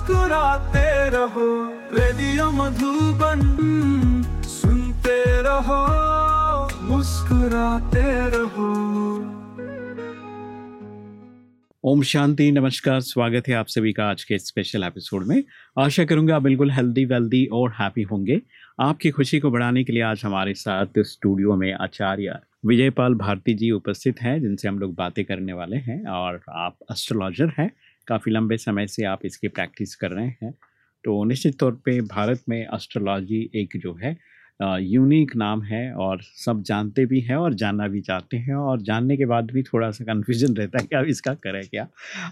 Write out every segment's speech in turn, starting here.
मुस्कुराते रहो, रेडियो मधुबन सुनते रहो, मुस्कुराते रहो। ओम शांति, नमस्कार, स्वागत है आप सभी का आज के स्पेशल एपिसोड में। आशा करूँगा आप बिल्कुल हेल्दी वेल्दी और हैप्पी होंगे। आपकी खुशी को बढ़ाने के लिए आज हमारे साथ स्टूडियो में आचार्य विजयपाल भारती जी उपस्थित हैं, जिनसे हम लोग बातें करने वाले हैं और आप एस्ट्रोलॉजर हैं। काफ़ी लंबे समय से आप इसकी प्रैक्टिस कर रहे हैं। तो निश्चित तौर पे भारत में एस्ट्रोलॉजी एक जो है यूनिक नाम है और सब जानते भी हैं और जानना भी चाहते हैं और जानने के बाद भी थोड़ा सा कन्फ्यूज़न रहता है कि अब इसका करें क्या?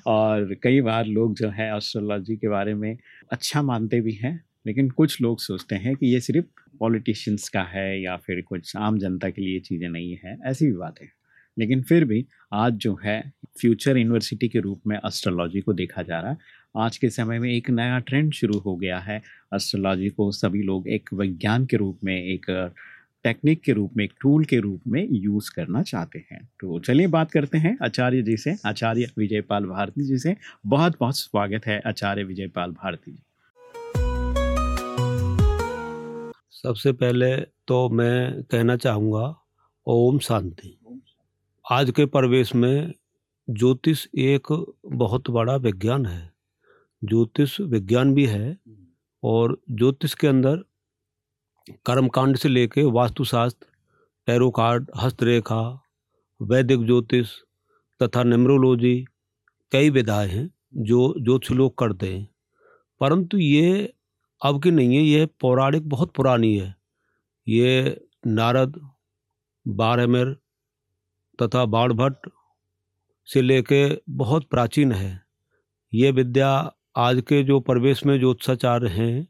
और कई बार लोग जो है एस्ट्रोलॉजी के बारे में अच्छा मानते भी हैं, लेकिन कुछ लोग सोचते हैं कि ये सिर्फ़ पॉलिटिशियंस का है या फिर कुछ आम जनता के लिए चीज़ें नहीं है, ऐसी भी बातें लेकिन फिर भी आज जो है फ्यूचर यूनिवर्सिटी के रूप में एस्ट्रोलॉजी को देखा जा रहा है। आज के समय में एक नया ट्रेंड शुरू हो गया है। एस्ट्रोलॉजी को सभी लोग एक विज्ञान के रूप में, एक टेक्निक के रूप में, एक टूल के रूप में यूज़ करना चाहते हैं। तो चलिए बात करते हैं आचार्य जी से। आचार्य विजयपाल भारती जी से। बहुत बहुत स्वागत है आचार्य विजयपाल भारती जी। सबसे पहले तो मैं कहना चाहूँगा, ओम शांति। आज के परिवेश में ज्योतिष एक बहुत बड़ा विज्ञान है। ज्योतिष विज्ञान भी है और ज्योतिष के अंदर कर्मकांड से लेके वास्तुशास्त्र, टैरो कार्ड, हस्तरेखा, वैदिक ज्योतिष तथा न्यूमरोलॉजी कई विधाएँ हैं जो ज्योतिष लोग करते हैं। परंतु ये अब की नहीं है, ये पौराणिक, बहुत पुरानी है। ये नारद, बारहमेर तथा बाणभट्ट से लेके बहुत प्राचीन है। ये विद्या आज के जो प्रवेश में ज्योतिषाचार्य हैं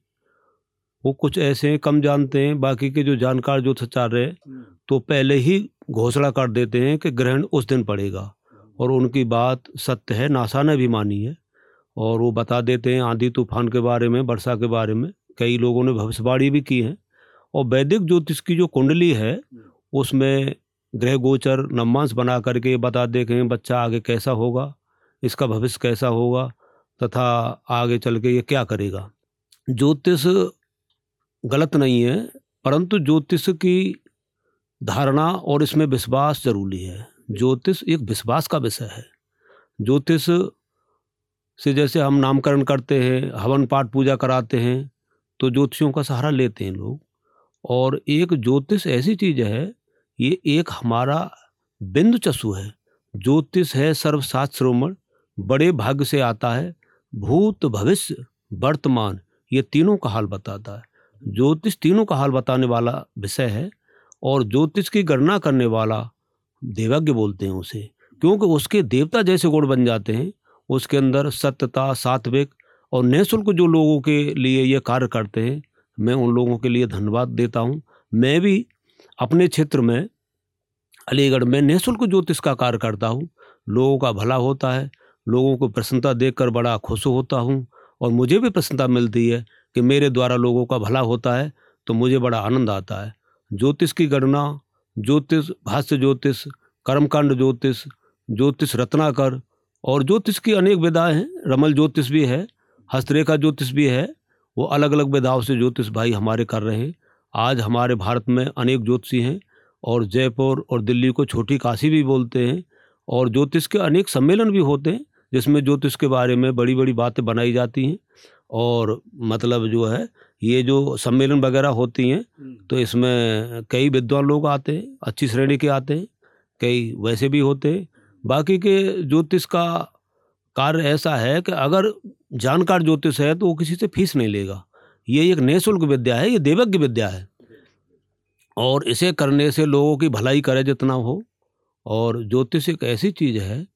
वो कुछ ऐसे हैं कम जानते हैं बाकी के जो जानकार ज्योतिषाचार्य हैं तो पहले ही घोषणा कर देते हैं कि ग्रहण उस दिन पड़ेगा। और उनकी बात सत्य है नासा ने भी मानी है। और वो बता देते हैं आंधी तूफ़ान के बारे में वर्षा के बारे में कई लोगों ने भविष्यवाणी भी की है। और वैदिक ज्योतिष की जो कुंडली है उसमें ग्रह गोचर नम्मांश बना करके बता दे कि बच्चा आगे कैसा होगा, इसका भविष्य कैसा होगा, तथा आगे चल के ये क्या करेगा। ज्योतिष गलत नहीं है, परंतु ज्योतिष की धारणा और इसमें विश्वास ज़रूरी है। ज्योतिष एक विश्वास का विषय है। ज्योतिष से जैसे हम नामकरण करते हैं, हवन पाठ पूजा कराते हैं तो ज्योतिषियों का सहारा लेते हैं लोग, और एक ज्योतिष ऐसी चीज़ है ये एक हमारा बिंदु चशु है। ज्योतिष है सर्वशास्त्रोमण, बड़े भाग्य से आता है, भूत, भविष्य, वर्तमान, ये तीनों का हाल बताता है। ज्योतिष तीनों का हाल बताने वाला विषय है और ज्योतिष की गणना करने वाला देवज्ञ बोलते हैं उसे, क्योंकि उसके देवता जैसे गुण बन जाते हैं, उसके अंदर सत्यता, सात्विक और निःशुल्क जो लोगों के लिए ये कार्य करते हैं, मैं उन लोगों के लिए धन्यवाद देता हूँ। मैं भी अपने क्षेत्र में, अलीगढ़ में निःशुल्क ज्योतिष का कार्य करता हूँ। लोगों का भला होता है, लोगों को प्रसन्नता देखकर बड़ा खुश होता हूँ और मुझे भी प्रसन्नता मिलती है कि मेरे द्वारा लोगों का भला होता है तो मुझे बड़ा आनंद आता है। ज्योतिष की गणना, ज्योतिष, भाष्य ज्योतिष, कर्मकांड ज्योतिष ज्योतिष रत्नाकर और ज्योतिष की अनेक विधाएँ हैं। रमल ज्योतिष भी है, हस्तरेखा ज्योतिष भी है, वो अलग अलग विधाओं से ज्योतिष भाई हमारे कर रहे हैं। आज हमारे भारत में अनेक ज्योतिषी हैं और जयपुर और दिल्ली को छोटी काशी भी बोलते हैं और ज्योतिष के अनेक सम्मेलन भी होते हैं जिसमें ज्योतिष के बारे में बड़ी बड़ी बातें बनाई जाती हैं और मतलब जो है ये जो सम्मेलन वगैरह होती हैं तो इसमें कई विद्वान लोग आते हैं अच्छी श्रेणी के आते हैं कई वैसे भी होते हैं। बाकी के ज्योतिष का कार्य ऐसा है कि अगर जानकार ज्योतिष है तो वो किसी से फ़ीस नहीं लेगा। ये एक निःशुल्क विद्या है, ये देवज्ञ विद्या है। और इसे करने से लोगों की भलाई करे जितना हो। और ज्योतिष एक ऐसी चीज़ है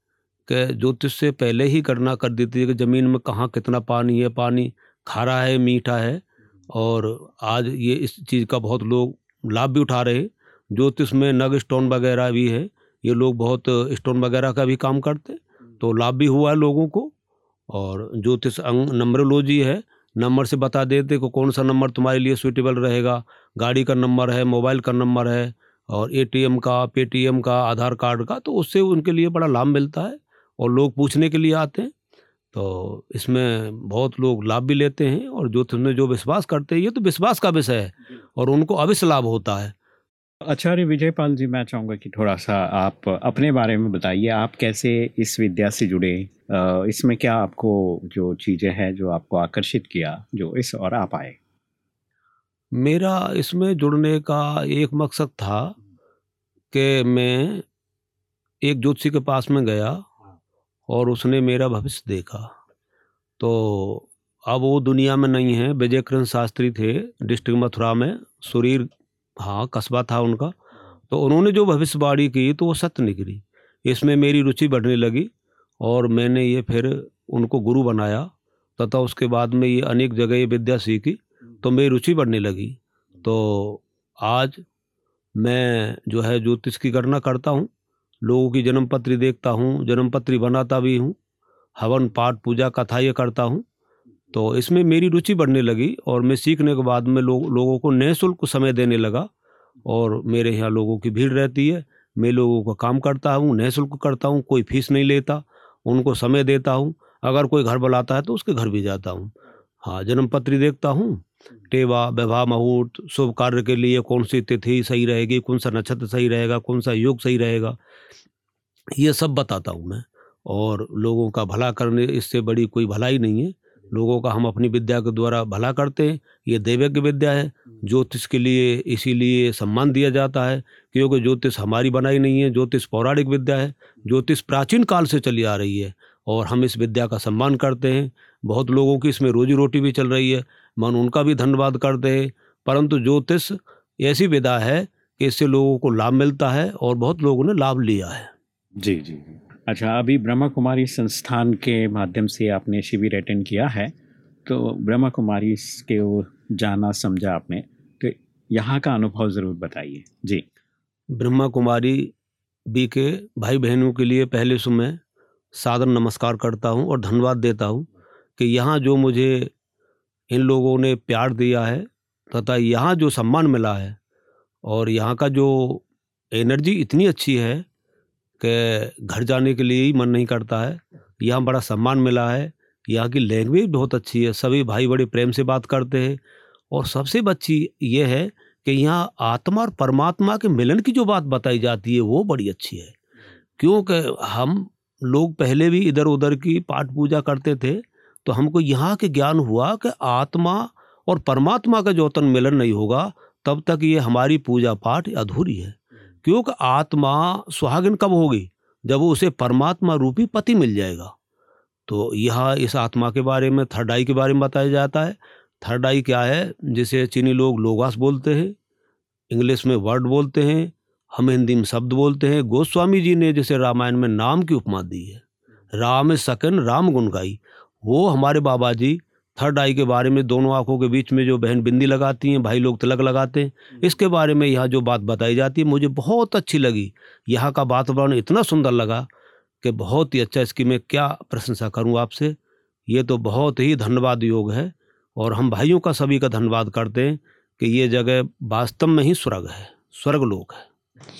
कि ज्योतिष से पहले ही करना कर देती है कि ज़मीन में कहाँ कितना पानी है, पानी खारा है, मीठा है। और आज ये इस चीज़ का बहुत लोग लाभ भी उठा रहे हैं। ज्योतिष में नग, स्टोन वगैरह भी है। ये लोग बहुत स्टोन वगैरह का भी काम करते तो लाभ भी हुआ है लोगों को। और ज्योतिष अंग नंबरोलॉजी है। नंबर से बता देते को कौन सा नंबर तुम्हारे लिए सुइटेबल रहेगा। गाड़ी का नंबर है मोबाइल का नंबर है और एटीएम का पेटीएम का आधार कार्ड का तो उससे उनके लिए बड़ा लाभ मिलता है और लोग पूछने के लिए आते हैं। तो इसमें बहुत लोग लाभ भी लेते हैं और जो तुमने जो विश्वास करते हैं ये तो विश्वास का विषय है और उनको अवश्य लाभ होता है। आचार्य विजयपाल जी मैं चाहूँगा कि थोड़ा सा आप अपने बारे में बताइए आप कैसे इस विद्या से जुड़े? इसमें क्या आपको जो चीज़ें हैं जो आपको आकर्षित किया, जो इस और आप आए? मेरा इसमें जुड़ने का एक मकसद था कि मैं एक ज्योतिषी के पास में गया और उसने मेरा भविष्य देखा। तो अब वो दुनिया में नहीं है विजय कृष्ण शास्त्री थे डिस्ट्रिक्ट मथुरा में, सुरीर हाँ कस्बा था उनका। तो उन्होंने जो भविष्यवाणी की तो वो सत्य निकली। इसमें मेरी रुचि बढ़ने लगी और मैंने ये फिर उनको गुरु बनाया तथा उसके बाद में ये अनेक जगह ये विद्या सीखी तो मेरी रुचि बढ़ने लगी। तो आज मैं जो है ज्योतिष की गणना करता हूँ लोगों की जन्मपत्री देखता हूँ जन्मपत्री बनाता भी हूँ हवन पाठ पूजा कथा ये करता हूँ। तो इसमें मेरी रुचि बढ़ने लगी और मैं सीखने के बाद में लो, लोगों को निःशुल्क समय देने लगा और मेरे यहाँ लोगों की भीड़ रहती है मैं लोगों का काम करता हूँ निःशुल्क करता हूँ कोई फ़ीस नहीं लेता उनको समय देता हूँ। अगर कोई घर बुलाता है तो उसके घर भी जाता हूँ। हाँ जन्मपत्री देखता हूँ। टेवा विवाह मुहूर्त, शुभ कार्य के लिए कौन सी तिथि सही रहेगी, कौन सा नक्षत्र सही रहेगा, कौन सा योग सही रहेगा, ये सब बताता हूँ मैं। और लोगों का भला करने, इससे बड़ी कोई भलाई नहीं है। लोगों का हम अपनी विद्या के द्वारा भला करते हैं ये दैवज्ञ विद्या है। ज्योतिष के लिए इसीलिए सम्मान दिया जाता है क्योंकि ज्योतिष हमारी बनाई नहीं है ज्योतिष पौराणिक विद्या है ज्योतिष प्राचीन काल से चली आ रही है और हम इस विद्या का सम्मान करते हैं। बहुत लोगों की इसमें रोजी रोटी भी चल रही है मन उनका भी धन्यवाद करते हैं। परंतु ज्योतिष ऐसी विधा है कि इससे लोगों को लाभ मिलता है और बहुत लोगों ने लाभ लिया है। जी जी। अच्छा अभी ब्रह्मा कुमारी संस्थान के माध्यम से आपने शिविर अटेंड किया है तो ब्रह्मा कुमारी के वो जाना समझा आपने तो यहाँ का अनुभव ज़रूर बताइए। जी। ब्रह्मा कुमारी बी के भाई बहनों के लिए पहले से मैं सादर नमस्कार करता हूँ और धन्यवाद देता हूँ कि यहाँ जो मुझे इन लोगों ने प्यार दिया है तथा यहाँ जो सम्मान मिला है और यहाँ का जो एनर्जी इतनी अच्छी है कि घर जाने के लिए ही मन नहीं करता है। यहाँ बड़ा सम्मान मिला है। यहाँ की लैंग्वेज बहुत अच्छी है। सभी भाई बड़े प्रेम से बात करते हैं। और सबसे अच्छी ये है कि यहाँ आत्मा और परमात्मा के मिलन की जो बात बताई जाती है, वो बड़ी अच्छी है। क्योंकि हम लोग पहले भी इधर उधर की पाठ पूजा करते थे तो हमको यहाँ के ज्ञान हुआ कि आत्मा और परमात्मा का जो तन मिलन नहीं होगा, तब तक ये हमारी पूजा पाठ अधूरी है। क्योंकि आत्मा सुहागिन कब होगी? जब उसे परमात्मा रूपी पति मिल जाएगा। तो यह इस आत्मा के बारे में थर्ड आई के बारे में बताया जाता है। थर्ड आई क्या है? जिसे चीनी लोग लोगास बोलते हैं, इंग्लिश में वर्ड बोलते हैं, हम हिंदी में शब्द बोलते हैं। गोस्वामी जी ने जैसे रामायण में नाम की उपमा दी है। राम सकन राम गुण गाई। वो हमारे बाबा जी थर्ड आई के बारे में दोनों आँखों के बीच में जो बहन बिंदी लगाती हैं भाई लोग तिलक लगाते हैं। हम्म। इसके बारे में यहाँ जो बात बताई जाती है मुझे बहुत अच्छी लगी। यहाँ का वातावरण इतना सुंदर लगा कि बहुत ही अच्छा इसकी मैं क्या प्रशंसा करूँ आपसे। ये तो बहुत ही धन्यवाद योग है और हम भाइयों का सभी का धन्यवाद करते हैं कि ये जगह वास्तव में ही स्वर्ग है स्वर्ग लोक है।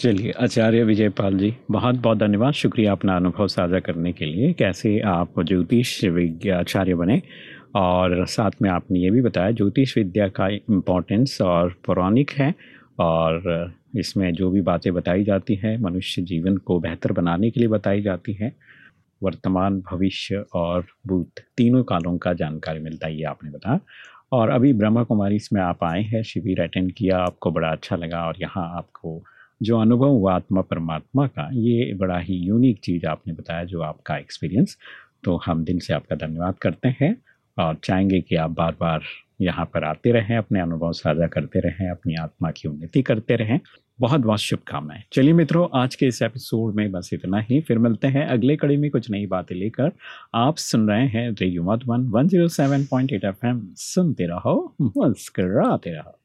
चलिए आचार्य विजयपाल जी बहुत बहुत धन्यवाद। शुक्रिया अपना अनुभव साझा करने के लिए। कैसे आप ज्योतिष आचार्य बने और साथ में आपने ये भी बताया, ज्योतिष विद्या का इम्पोर्टेंस और पौराणिक है और इसमें जो भी बातें बताई जाती हैं, मनुष्य जीवन को बेहतर बनाने के लिए बताई जाती हैं। वर्तमान, भविष्य और भूत तीनों कालों का जानकारी मिलता है, ये आपने बताया। और अभी ब्रह्मा कुमारी इसमें आप आए हैं, शिविर अटेंड किया, आपको बड़ा अच्छा लगा और यहाँ आपको जो अनुभव हुआ आत्मा परमात्मा का, ये बड़ा ही यूनिक चीज़ आपने बताया, जो आपका एक्सपीरियंस तो हम दिल से आपका धन्यवाद करते हैं। और चाहेंगे कि आप बार बार यहाँ पर आते रहें, अपने अनुभव साझा करते रहें, अपनी आत्मा की उन्नति करते रहें। बहुत बहुत शुभकामनाएँ। चलिए मित्रों, आज के इस एपिसोड में बस इतना ही। फिर मिलते हैं अगले कड़ी में कुछ नई बातें लेकर। आप सुन रहे हैं रेडियो मधुबन 107.8 एफएम। सुनते रहो, मुस्कराते रहो।